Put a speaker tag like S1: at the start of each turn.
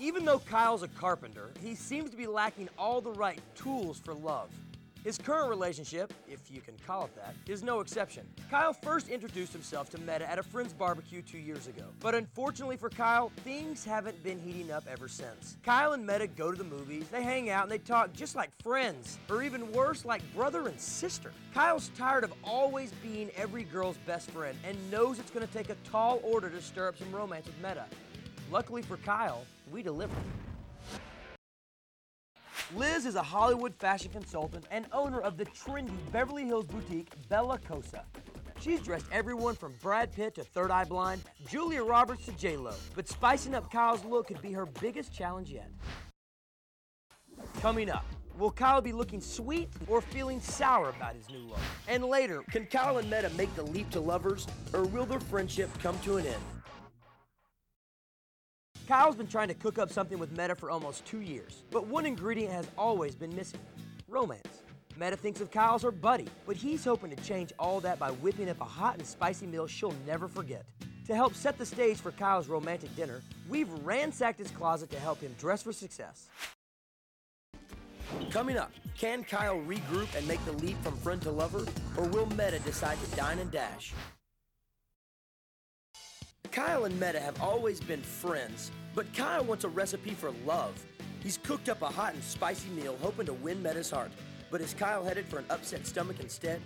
S1: Even though Kyle's a carpenter, he seems to be lacking all the right tools for love. His current relationship, if you can call it that, is no exception. Kyle first introduced himself to Meta at a friend's barbecue two years ago. But unfortunately for Kyle, things haven't been heating up ever since. Kyle and Meta go to the movies, they hang out, and they talk just like friends, or even worse, like brother and sister. Kyle's tired of always being every girl's best friend and knows it's going to take a tall order to stir up some romance with Meta. Luckily for Kyle, we deliver. Liz is a Hollywood fashion consultant and owner of the trendy Beverly Hills boutique Bella Cosa. She's dressed everyone from Brad Pitt to Third Eye Blind, Julia Roberts to J-Lo, but spicing up Kyle's look could be her biggest challenge yet. Coming up, will Kyle be looking sweet or feeling sour about his new look? And later, can Kyle and Meta make the leap to lovers, or will their friendship come to an end? Kyle's been trying to cook up something with Meta for almost two years, but one ingredient has always been missing romance. Meta thinks of Kyle's her buddy, but he's hoping to change all that by whipping up a hot and spicy meal she'll never forget. To help set the stage for Kyle's romantic dinner, we've ransacked his closet to help him dress for success. Coming up, can Kyle regroup and make the leap from friend to lover, or will Meta decide to dine and dash? Kyle and Meta have always been friends, but Kyle wants a recipe for love. He's cooked up a hot and spicy meal hoping to win Meta's heart. But is Kyle headed for an upset stomach instead?